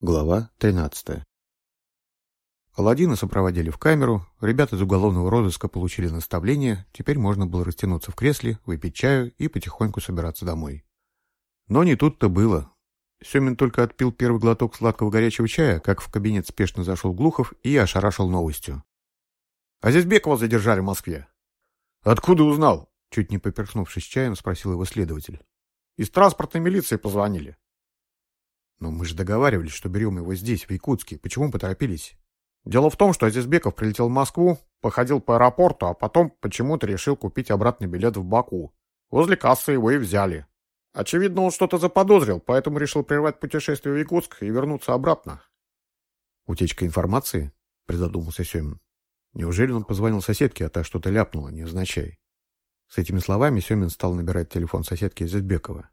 Глава 13. Аладдина сопроводили в камеру, ребята из уголовного розыска получили наставление, теперь можно было растянуться в кресле, выпить чаю и потихоньку собираться домой. Но не тут-то было. Семин только отпил первый глоток сладкого горячего чая, как в кабинет спешно зашел Глухов и ошарашил новостью. — А здесь Бекова задержали в Москве. — Откуда узнал? — чуть не поперхнувшись чаем, спросил его следователь. — Из транспортной милиции позвонили. Но мы же договаривались, что берем его здесь, в Якутске. Почему поторопились? Дело в том, что Азизбеков прилетел в Москву, походил по аэропорту, а потом почему-то решил купить обратный билет в Баку. Возле кассы его и взяли. Очевидно, он что-то заподозрил, поэтому решил прервать путешествие в Якутск и вернуться обратно. «Утечка информации?» — призадумался Семин. Неужели он позвонил соседке, а та что-то ляпнула, невзначай? С этими словами Семин стал набирать телефон соседки Зизбекова.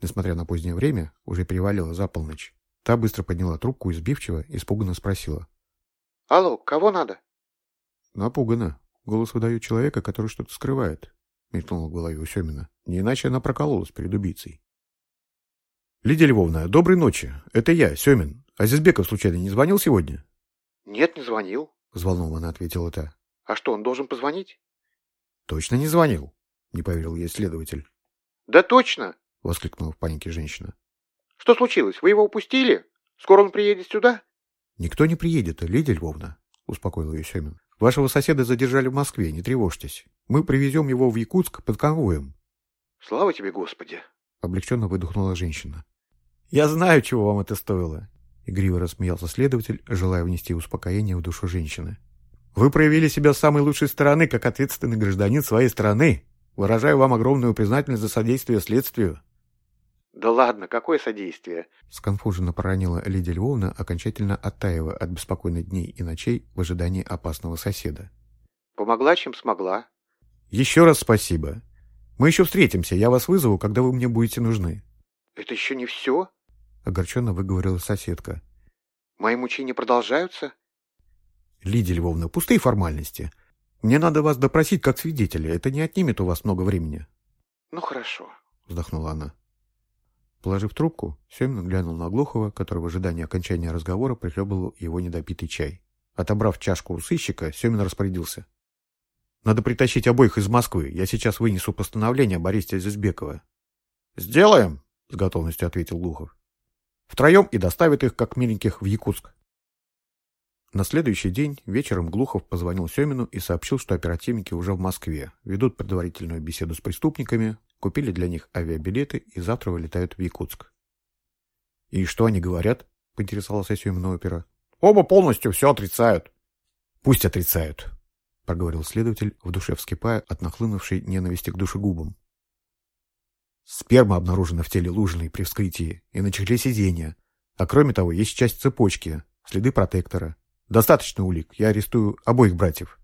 Несмотря на позднее время, уже перевалило за полночь. Та быстро подняла трубку и сбивчиво, испуганно спросила. «Алло, кого надо?» Напугана. Голос выдает человека, который что-то скрывает. Мелькнула в голове у Семина. Не иначе она прокололась перед убийцей. «Лидия Львовна, доброй ночи. Это я, Семин. Азизбеков случайно не звонил сегодня?» «Нет, не звонил», — взволнованно ответила та. «А что, он должен позвонить?» «Точно не звонил?» — не поверил ей следователь. «Да точно!» — воскликнула в панике женщина. «Что случилось? Вы его упустили? Скоро он приедет сюда?» «Никто не приедет, Лидия Львовна», — успокоил ее Семин. «Вашего соседа задержали в Москве, не тревожьтесь. Мы привезем его в Якутск под конвоем». «Слава тебе, Господи!» — облегченно выдохнула женщина. «Я знаю, чего вам это стоило», — игриво рассмеялся следователь, желая внести успокоение в душу женщины. «Вы проявили себя с самой лучшей стороны, как ответственный гражданин своей страны. Выражаю вам огромную признательность за содействие следствию. «Да ладно, какое содействие?» Сконфуженно проронила Лидия Львовна, окончательно оттаивая от беспокойных дней и ночей в ожидании опасного соседа. «Помогла, чем смогла». «Еще раз спасибо. Мы еще встретимся, я вас вызову, когда вы мне будете нужны». «Это еще не все?» Огорченно выговорила соседка. «Мои мучения продолжаются?» «Лидия Львовна, пустые формальности. Мне надо вас допросить как свидетеля, это не отнимет у вас много времени». «Ну хорошо», — вздохнула она. Положив трубку, Семин глянул на Глухова, который в ожидании окончания разговора прихлебывал его недопитый чай. Отобрав чашку у сыщика, Семин распорядился. «Надо притащить обоих из Москвы. Я сейчас вынесу постановление об аресте Зизбекова». «Сделаем», — с готовностью ответил Глухов. «Втроем и доставят их, как миленьких, в Якутск». На следующий день вечером Глухов позвонил Семину и сообщил, что оперативники уже в Москве, ведут предварительную беседу с преступниками, купили для них авиабилеты и завтра вылетают в Якутск. «И что они говорят?» — поинтересовался Семен опера. «Оба полностью все отрицают». «Пусть отрицают», — проговорил следователь, в душе вскипая от нахлынувшей ненависти к душегубам. Сперма обнаружена в теле Лужиной при вскрытии и на чехле сиденья. А кроме того, есть часть цепочки, следы протектора. Достаточно улик, я арестую обоих братьев.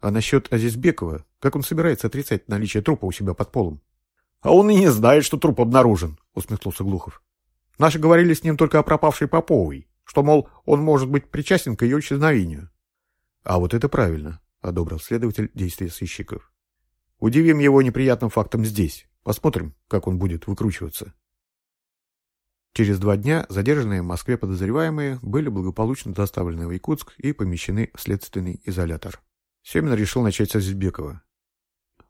А насчет Азизбекова, как он собирается отрицать наличие трупа у себя под полом? — А он и не знает, что труп обнаружен, — усмехнулся Глухов. — Наши говорили с ним только о пропавшей Поповой, что, мол, он может быть причастен к ее исчезновению. — А вот это правильно, — одобрил следователь действия сыщиков. — Удивим его неприятным фактом здесь. Посмотрим, как он будет выкручиваться. Через два дня задержанные в Москве подозреваемые были благополучно доставлены в Якутск и помещены в следственный изолятор. Семин решил начать с Азизбекова.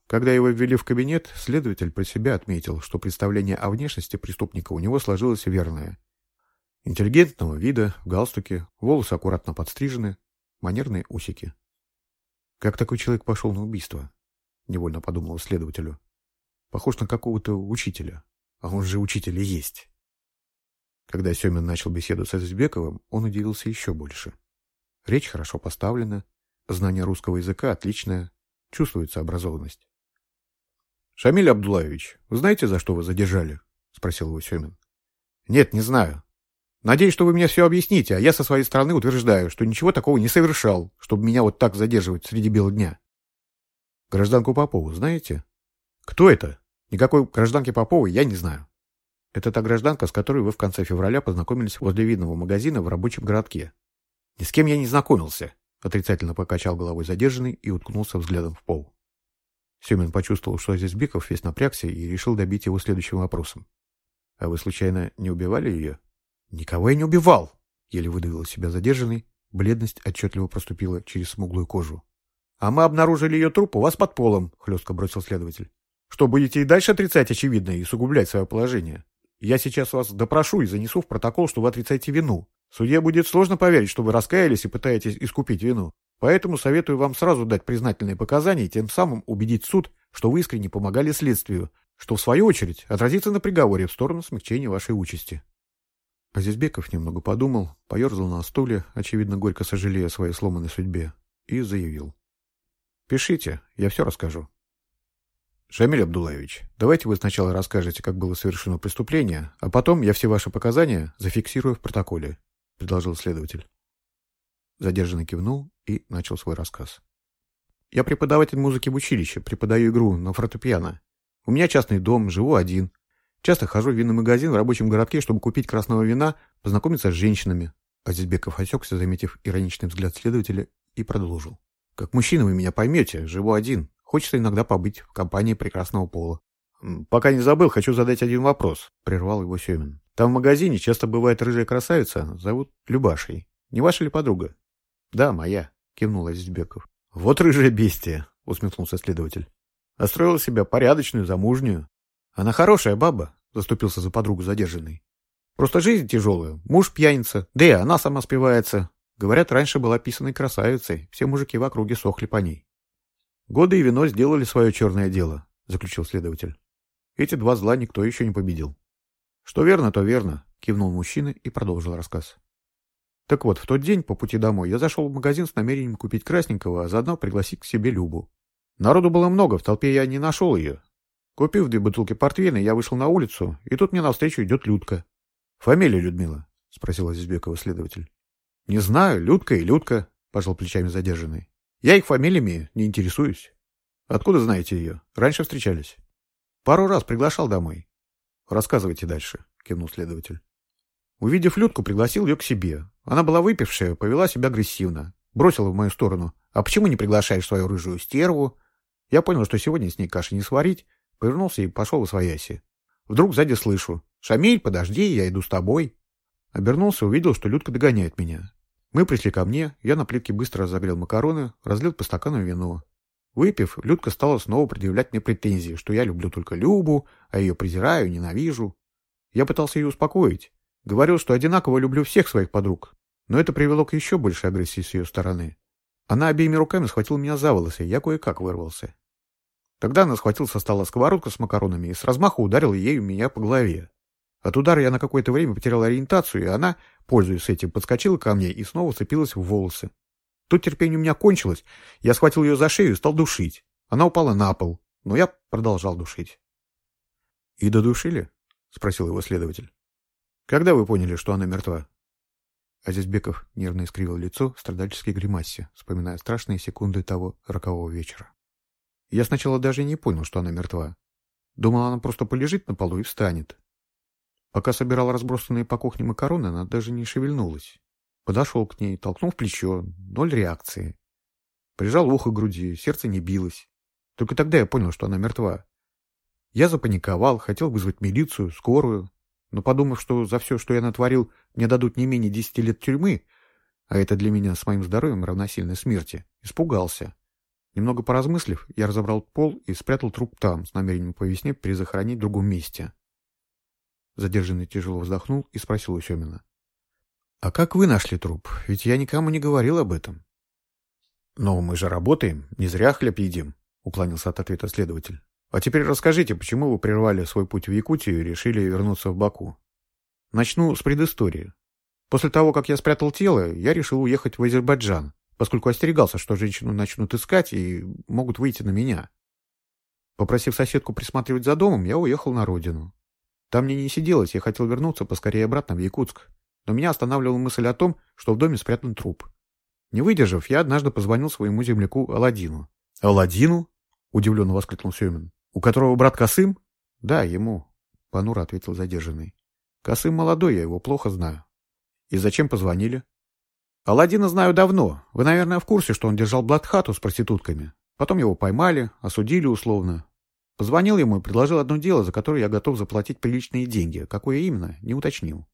Когда его ввели в кабинет, следователь про себя отметил, что представление о внешности преступника у него сложилось верное. Интеллигентного вида, в галстуке, волосы аккуратно подстрижены, манерные усики. Как такой человек пошел на убийство? Невольно подумал следователю. Похож на какого-то учителя. А он же учитель и есть. Когда Семин начал беседу с Азизбековым, он удивился еще больше. Речь хорошо поставлена, знание русского языка отличное, чувствуется образованность. «Шамиль Абдулаевич, вы знаете, за что вы задержали?» — спросил его Семин. «Нет, не знаю. Надеюсь, что вы мне все объясните, а я со своей стороны утверждаю, что ничего такого не совершал, чтобы меня вот так задерживать среди бела дня». «Гражданку Попову знаете?» «Кто это?» «Никакой гражданки Поповой я не знаю». Это та гражданка, с которой вы в конце февраля познакомились возле винного магазина в рабочем городке. Ни с кем я не знакомился, отрицательно покачал головой задержанный и уткнулся взглядом в пол. Семин почувствовал, что Биков весь напрягся и решил добить его следующим вопросом. «А вы, случайно, не убивали ее?» «Никого я не убивал!» — еле выдавил себя задержанный. Бледность отчетливо проступила через смуглую кожу. «А мы обнаружили ее труп у вас под полом», — хлестко бросил следователь. «Что, будете и дальше отрицать очевидное и усугублять свое положение? Я сейчас вас допрошу и занесу в протокол, что вы отрицаете вину. Судье будет сложно поверить, что вы раскаялись и пытаетесь искупить вину. Поэтому советую вам сразу дать признательные показания и тем самым убедить суд, что вы искренне помогали следствию, что, в свою очередь, отразится на приговоре в сторону смягчения вашей участи». Азизбеков немного подумал, поерзал на стуле, очевидно, горько сожалея о своей сломанной судьбе, и заявил. «Пишите, я все расскажу». «Шамиль Абдулаевич, давайте вы сначала расскажете, как было совершено преступление, а потом я все ваши показания зафиксирую в протоколе», — предложил следователь. Задержанный кивнул и начал свой рассказ. «Я преподаватель музыки в училище, преподаю игру на фортепиано. У меня частный дом, живу один. Часто хожу в винный магазин в рабочем городке, чтобы купить красного вина, познакомиться с женщинами». Азизбеков осекся, заметив ироничный взгляд следователя, и продолжил. «Как мужчина вы меня поймете, живу один. Хочется иногда побыть в компании прекрасного пола». «Пока не забыл, хочу задать один вопрос», — прервал его Семин. «Там в магазине часто бывает рыжая красавица, зовут Любашей. Не ваша ли подруга?» «Да, моя», — кивнул Азизбеков. «Вот рыжая бестия», — усмехнулся следователь. «Остроила себя порядочную, замужнюю. Она хорошая баба», — заступился за подругу задержанный. «Просто жизнь тяжелая, муж пьяница, да и она сама спивается. Говорят, раньше была писаной красавицей, все мужики в округе сохли по ней». «Годы и вино сделали свое черное дело», — заключил следователь. «Эти два зла никто еще не победил». «Что верно, то верно», — кивнул мужчина и продолжил рассказ. Так вот, в тот день по пути домой я зашел в магазин с намерением купить красненького, а заодно пригласить к себе Любу. Народу было много, в толпе я не нашел ее. Купив две бутылки портвейна, я вышел на улицу, и тут мне навстречу идет Людка. «Фамилия Людмила?» — спросил Азизбекова следователь. «Не знаю, Людка и Людка», — пожал плечами задержанный. «Я их фамилиями не интересуюсь». «Откуда знаете ее? Раньше встречались?» «Пару раз приглашал домой». «Рассказывайте дальше», — кивнул следователь. Увидев Людку, пригласил ее к себе. Она была выпившая, повела себя агрессивно. Бросила в мою сторону. «А почему не приглашаешь свою рыжую стерву?» Я понял, что сегодня с ней каши не сварить, повернулся и пошел в свояси. Вдруг сзади слышу. «Шамиль, подожди, я иду с тобой». Обернулся, увидел, что Людка догоняет меня. Мы пришли ко мне, я на плитке быстро разогрел макароны, разлил по стакану вино. Выпив, Людка стала снова предъявлять мне претензии, что я люблю только Любу, а ее презираю, ненавижу. Я пытался ее успокоить. Говорил, что одинаково люблю всех своих подруг, но это привело к еще большей агрессии с ее стороны. Она обеими руками схватила меня за волосы, я кое-как вырвался. Тогда она схватила со стола сковородку с макаронами и с размаху ударила ею меня по голове. От удара я на какое-то время потерял ориентацию, и она, пользуясь этим, подскочила ко мне и снова цепилась в волосы. Тут терпение у меня кончилось, я схватил ее за шею и стал душить. Она упала на пол, но я продолжал душить. — И додушили? — спросил его следователь. Когда вы поняли, что она мертва? Азизбеков нервно искривил лицо в страдальческой гримасе, вспоминая страшные секунды того рокового вечера. Я сначала даже не понял, что она мертва. Думал, она просто полежит на полу и встанет. Пока собирал разбросанные по кухне макароны, она даже не шевельнулась. Подошел к ней, толкнул в плечо, ноль реакции. Прижал ухо к груди, сердце не билось. Только тогда я понял, что она мертва. Я запаниковал, хотел вызвать милицию, скорую, но подумав, что за все, что я натворил, мне дадут не менее десяти лет тюрьмы, а это для меня с моим здоровьем равносильно смерти, испугался. Немного поразмыслив, я разобрал пол и спрятал труп там, с намерением по весне перезахоронить в другом месте. Задержанный тяжело вздохнул и спросил у Семина. — А как вы нашли труп? Ведь я никому не говорил об этом. — Но мы же работаем, не зря хлеб едим, — уклонился от ответа следователь. А теперь расскажите, почему вы прервали свой путь в Якутию и решили вернуться в Баку? Начну с предыстории. После того, как я спрятал тело, я решил уехать в Азербайджан, поскольку остерегался, что женщину начнут искать и могут выйти на меня. Попросив соседку присматривать за домом, я уехал на родину. Там мне не сиделось, я хотел вернуться поскорее обратно в Якутск. Но меня останавливала мысль о том, что в доме спрятан труп. Не выдержав, я однажды позвонил своему земляку Аладдину. «Аладдину?» — удивленно воскликнул Семин. «У которого брат Косым?» «Да, ему», — понуро ответил задержанный. «Косым молодой, я его плохо знаю». «И зачем позвонили?» «Аладдина знаю давно. Вы, наверное, в курсе, что он держал Бладхату с проститутками. Потом его поймали, осудили условно. Позвонил ему и предложил одно дело, за которое я готов заплатить приличные деньги. Какое именно, не уточнил».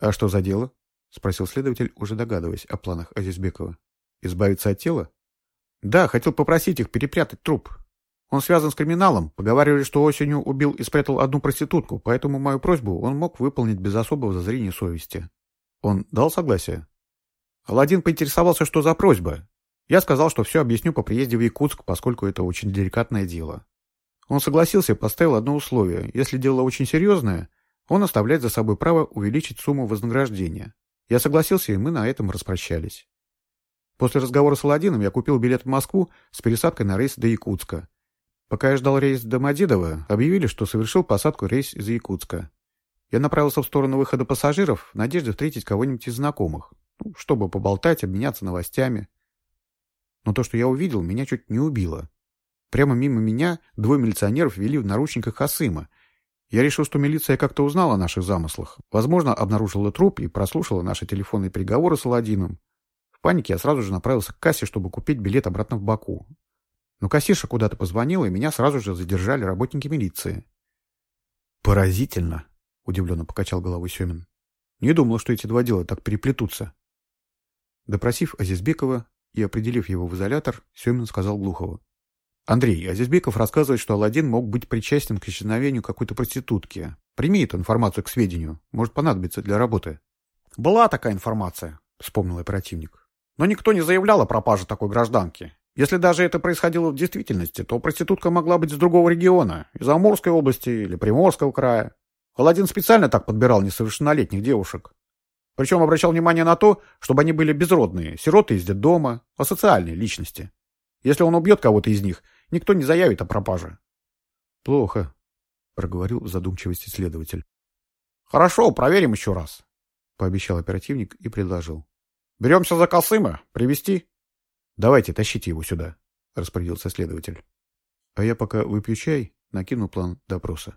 «А что за дело?» — спросил следователь, уже догадываясь о планах Азизбекова. «Избавиться от тела?» «Да, хотел попросить их перепрятать труп. Он связан с криминалом. Поговаривали, что осенью убил и спрятал одну проститутку, поэтому мою просьбу он мог выполнить без особого зазрения совести. Он дал согласие?» Аладдин поинтересовался, что за просьба. Я сказал, что все объясню по приезде в Якутск, поскольку это очень деликатное дело. Он согласился и поставил одно условие. Если дело очень серьезное, он оставляет за собой право увеличить сумму вознаграждения. Я согласился, и мы на этом распрощались. После разговора с Аладдином я купил билет в Москву с пересадкой на рейс до Якутска. Пока я ждал рейс до Мадидова, объявили, что совершил посадку рейс из Якутска. Я направился в сторону выхода пассажиров в надежде встретить кого-нибудь из знакомых, ну, чтобы поболтать, обменяться новостями. Но то, что я увидел, меня чуть не убило. Прямо мимо меня двое милиционеров вели в наручниках Хасыма. Я решил, что милиция как-то узнала о наших замыслах. Возможно, обнаружила труп и прослушала наши телефонные переговоры с Аладдином. В панике я сразу же направился к кассе, чтобы купить билет обратно в Баку. Но кассирша куда-то позвонила, и меня сразу же задержали работники милиции. «Поразительно!» — удивленно покачал головой Семин. «Не думал, что эти два дела так переплетутся». Допросив Азизбекова и определив его в изолятор, Семин сказал Глухову. «Андрей, Азизбеков рассказывает, что Аладдин мог быть причастен к исчезновению какой-то проститутки. Прими эту информацию к сведению. Может понадобиться для работы». «Была такая информация», — вспомнил оперативник. «Но никто не заявлял о пропаже такой гражданки. Если даже это происходило в действительности, то проститутка могла быть из другого региона, из Амурской области или Приморского края. Аладдин специально так подбирал несовершеннолетних девушек. Причем обращал внимание на то, чтобы они были безродные, сироты из детдома, асоциальные личности. Если он убьет кого-то из них, никто не заявит о пропаже. — Плохо, — проговорил в задумчивости следователь. — Хорошо, проверим еще раз, — пообещал оперативник и предложил. — Беремся за Косыма. Привести? Давайте, тащите его сюда, — распорядился следователь. А я пока выпью чай, накину план допроса.